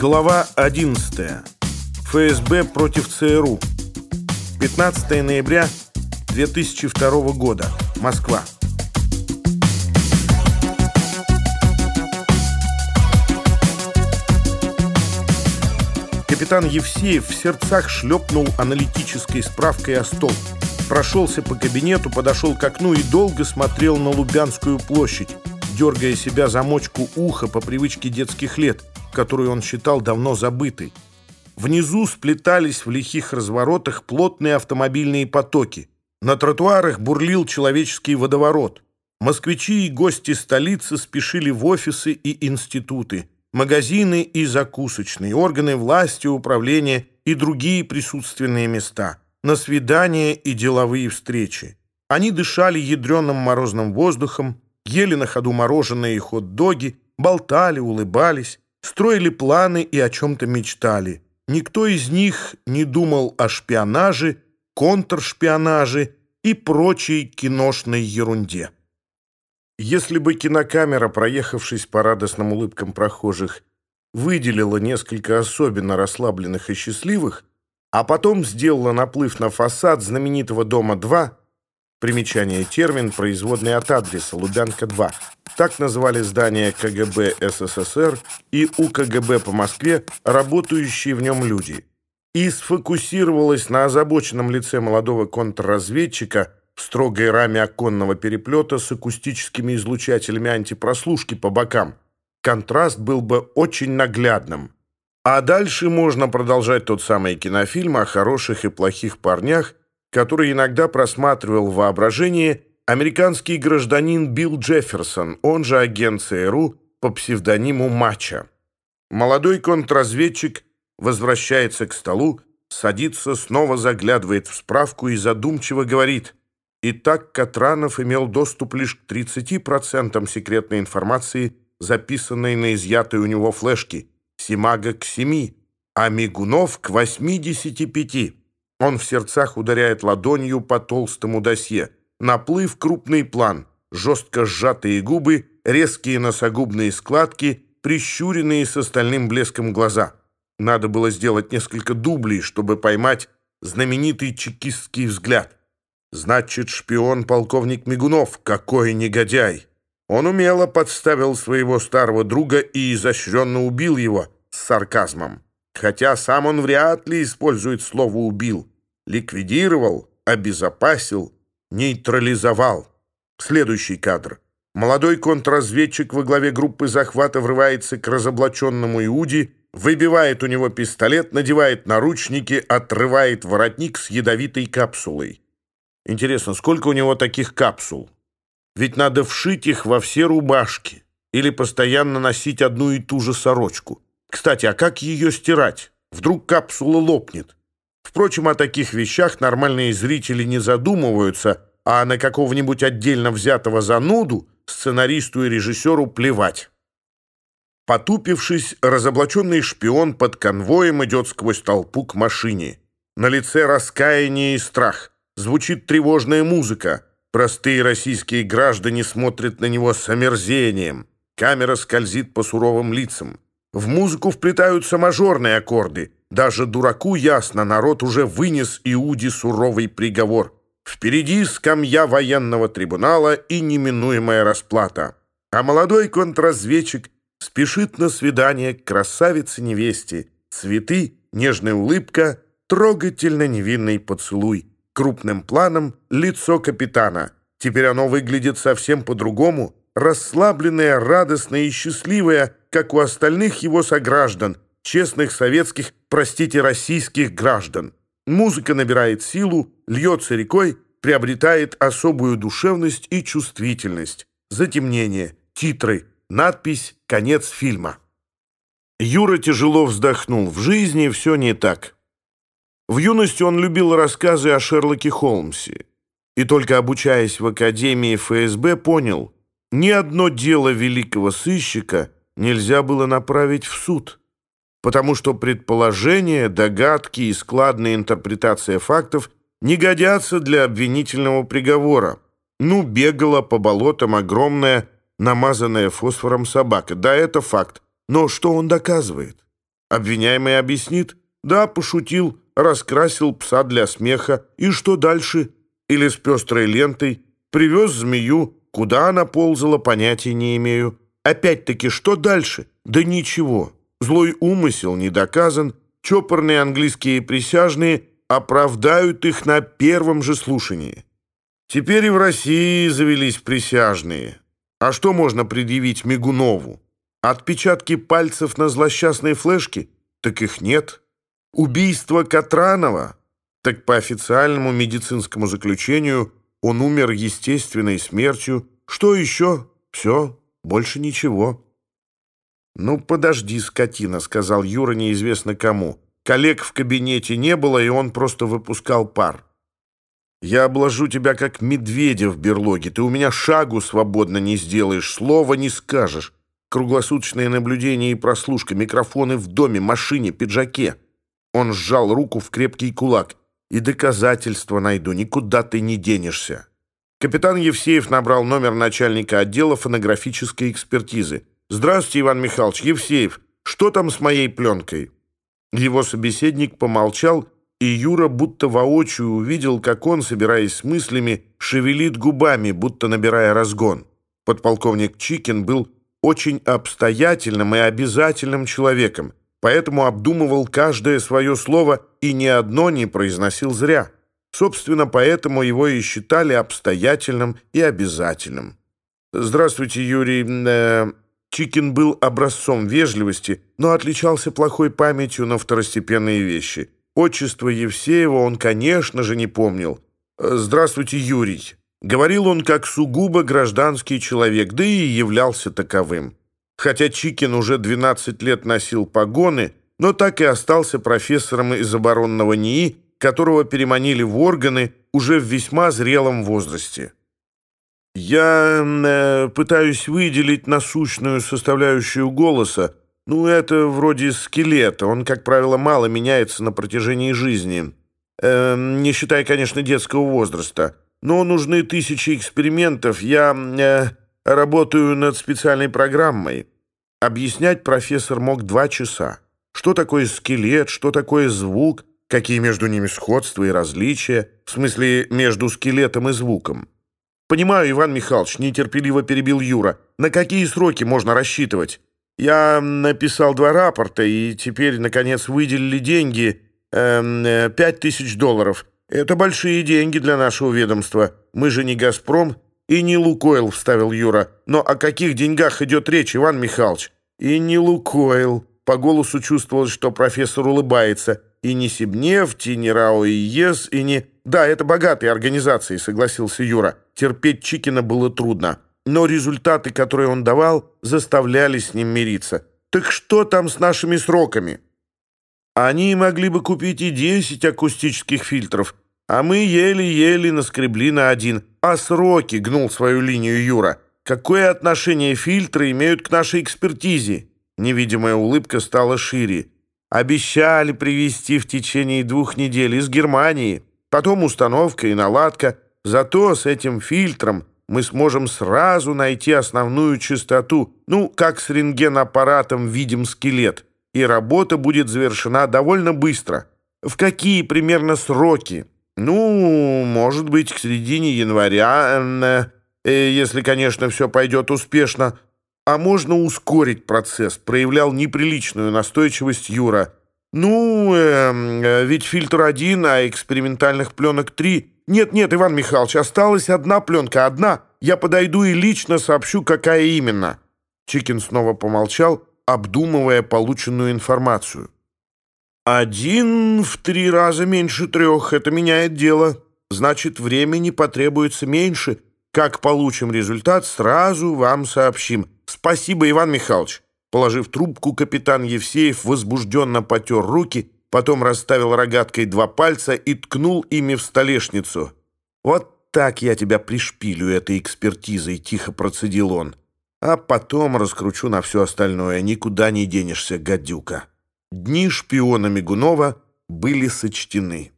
Глава 11. ФСБ против ЦРУ. 15 ноября 2002 года. Москва. Капитан Евсеев в сердцах шлепнул аналитической справкой о стол. Прошелся по кабинету, подошел к окну и долго смотрел на Лубянскую площадь, дергая себя замочку уха по привычке детских лет – которую он считал давно забытой. Внизу сплетались в лихих разворотах плотные автомобильные потоки. На тротуарах бурлил человеческий водоворот. Москвичи и гости столицы спешили в офисы и институты, магазины и закусочные, органы власти, управления и другие присутственные места, на свидания и деловые встречи. Они дышали ядреным морозным воздухом, ели на ходу мороженое и хот-доги, болтали, улыбались, строили планы и о чем-то мечтали. Никто из них не думал о шпионаже, контршпионаже и прочей киношной ерунде. Если бы кинокамера, проехавшись по радостным улыбкам прохожих, выделила несколько особенно расслабленных и счастливых, а потом сделала наплыв на фасад знаменитого дома 2 Примечание. Термин, производный от адреса Лубянка-2. Так назывались здание КГБ СССР и УКГБ по Москве, работающие в нем люди. И сфокусировалась на озабоченном лице молодого контрразведчика в строгой раме оконного переплета с акустическими излучателями антипрослушки по бокам. Контраст был бы очень наглядным. А дальше можно продолжать тот самый кинофильм о хороших и плохих парнях, который иногда просматривал воображение, американский гражданин Билл Джефферсон, он же агент ЦРУ по псевдониму Мача. Молодой контрразведчик возвращается к столу, садится, снова заглядывает в справку и задумчиво говорит «Итак, Катранов имел доступ лишь к 30% секретной информации, записанной на изъятой у него флешке, Симага к 7, а Мигунов к 85». Он в сердцах ударяет ладонью по толстому досье – Наплыв крупный план, жестко сжатые губы, резкие носогубные складки, прищуренные с остальным блеском глаза. Надо было сделать несколько дублей, чтобы поймать знаменитый чекистский взгляд. Значит, шпион полковник Мигунов, какой негодяй! Он умело подставил своего старого друга и изощренно убил его с сарказмом. Хотя сам он вряд ли использует слово «убил». Ликвидировал, обезопасил, нейтрализовал. Следующий кадр. Молодой контрразведчик во главе группы захвата врывается к разоблаченному Иуде, выбивает у него пистолет, надевает наручники, отрывает воротник с ядовитой капсулой. Интересно, сколько у него таких капсул? Ведь надо вшить их во все рубашки или постоянно носить одну и ту же сорочку. Кстати, а как ее стирать? Вдруг капсула лопнет? Впрочем, о таких вещах нормальные зрители не задумываются, а на какого-нибудь отдельно взятого зануду сценаристу и режиссеру плевать. Потупившись, разоблаченный шпион под конвоем идет сквозь толпу к машине. На лице раскаяние и страх. Звучит тревожная музыка. Простые российские граждане смотрят на него с омерзением. Камера скользит по суровым лицам. В музыку вплетаются мажорные аккорды. Даже дураку ясно, народ уже вынес Иуде суровый приговор. Впереди скамья военного трибунала и неминуемая расплата. А молодой контрразведчик спешит на свидание к красавице-невесте. Цветы, нежная улыбка, трогательно невинный поцелуй. Крупным планом лицо капитана. Теперь оно выглядит совсем по-другому, расслабленное, радостное и счастливое, как у остальных его сограждан, честных советских, простите, российских граждан. Музыка набирает силу, льется рекой, приобретает особую душевность и чувствительность. Затемнение, титры, надпись «Конец фильма». Юра тяжело вздохнул. В жизни все не так. В юности он любил рассказы о Шерлоке Холмсе. И только обучаясь в Академии ФСБ, понял, ни одно дело великого сыщика – нельзя было направить в суд потому что предположения, догадки и складная интерпретация фактов не годятся для обвинительного приговора. Ну, бегала по болотам огромная, намазанная фосфором собака. Да, это факт. Но что он доказывает? Обвиняемый объяснит. Да, пошутил, раскрасил пса для смеха. И что дальше? Или с пестрой лентой. Привез змею. Куда она ползала, понятия не имею. Опять-таки, что дальше? Да ничего. Злой умысел не доказан. Чопорные английские присяжные оправдают их на первом же слушании. Теперь и в России завелись присяжные. А что можно предъявить Мигунову? Отпечатки пальцев на злосчастной флешке? Так их нет. Убийство Катранова? Так по официальному медицинскому заключению он умер естественной смертью. Что еще? Все, Больше ничего. Ну, подожди, скотина, сказал Юра неизвестно кому. Коллег в кабинете не было, и он просто выпускал пар. Я обложу тебя, как медведя в берлоге. Ты у меня шагу свободно не сделаешь, слова не скажешь. Круглосуточное наблюдение и прослушка, микрофоны в доме, машине, пиджаке. Он сжал руку в крепкий кулак. И доказательства найду, никуда ты не денешься. Капитан Евсеев набрал номер начальника отдела фонографической экспертизы. «Здравствуйте, Иван Михайлович. Евсеев, что там с моей пленкой?» Его собеседник помолчал, и Юра будто воочию увидел, как он, собираясь с мыслями, шевелит губами, будто набирая разгон. Подполковник Чикин был очень обстоятельным и обязательным человеком, поэтому обдумывал каждое свое слово и ни одно не произносил зря. Собственно, поэтому его и считали обстоятельным и обязательным. «Здравствуйте, Юрий. Э, Чикин был образцом вежливости, но отличался плохой памятью на второстепенные вещи. Отчество Евсеева он, конечно же, не помнил. Э, «Здравствуйте, Юрий». Говорил он как сугубо гражданский человек, да и являлся таковым. Хотя Чикин уже 12 лет носил погоны, но так и остался профессором из оборонного НИИ, которого переманили в органы уже в весьма зрелом возрасте. Я э, пытаюсь выделить насущную составляющую голоса, ну, это вроде скелета, он, как правило, мало меняется на протяжении жизни, э, не считая, конечно, детского возраста. Но нужны тысячи экспериментов, я э, работаю над специальной программой. Объяснять профессор мог два часа. Что такое скелет, что такое звук — какие между ними сходства и различия, в смысле между скелетом и звуком. «Понимаю, Иван Михайлович», — нетерпеливо перебил Юра, «на какие сроки можно рассчитывать? Я написал два рапорта, и теперь, наконец, выделили деньги, эм, э, пять тысяч долларов. Это большие деньги для нашего ведомства. Мы же не «Газпром» и не «Лукойл», — вставил Юра. «Но о каких деньгах идет речь, Иван Михайлович?» «И не «Лукойл». По голосу чувствовалось, что профессор улыбается — И не Сибнефть, и не РАО и ЕС, и не... «Да, это богатые организации», — согласился Юра. Терпеть Чикина было трудно. Но результаты, которые он давал, заставляли с ним мириться. «Так что там с нашими сроками?» «Они могли бы купить и 10 акустических фильтров, а мы еле-еле наскребли на один. А сроки?» — гнул свою линию Юра. «Какое отношение фильтры имеют к нашей обещали привезти в течение двух недель из Германии, потом установка и наладка. Зато с этим фильтром мы сможем сразу найти основную частоту, ну, как с рентгенаппаратом видим скелет, и работа будет завершена довольно быстро. В какие примерно сроки? Ну, может быть, к середине января, э, если, конечно, все пойдет успешно, А можно ускорить процесс, проявлял неприличную настойчивость Юра. «Ну, эм, э, ведь фильтр один, а экспериментальных пленок три. Нет-нет, Иван Михайлович, осталась одна пленка, одна. Я подойду и лично сообщу, какая именно». Чикин снова помолчал, обдумывая полученную информацию. «Один в три раза меньше трех. Это меняет дело. Значит, времени потребуется меньше. Как получим результат, сразу вам сообщим. Спасибо, Иван Михайлович». Положив трубку, капитан Евсеев возбужденно потер руки, потом расставил рогаткой два пальца и ткнул ими в столешницу. «Вот так я тебя пришпилю этой экспертизой», — тихо процедил он. «А потом раскручу на все остальное. Никуда не денешься, гадюка». Дни шпиона Мигунова были сочтены.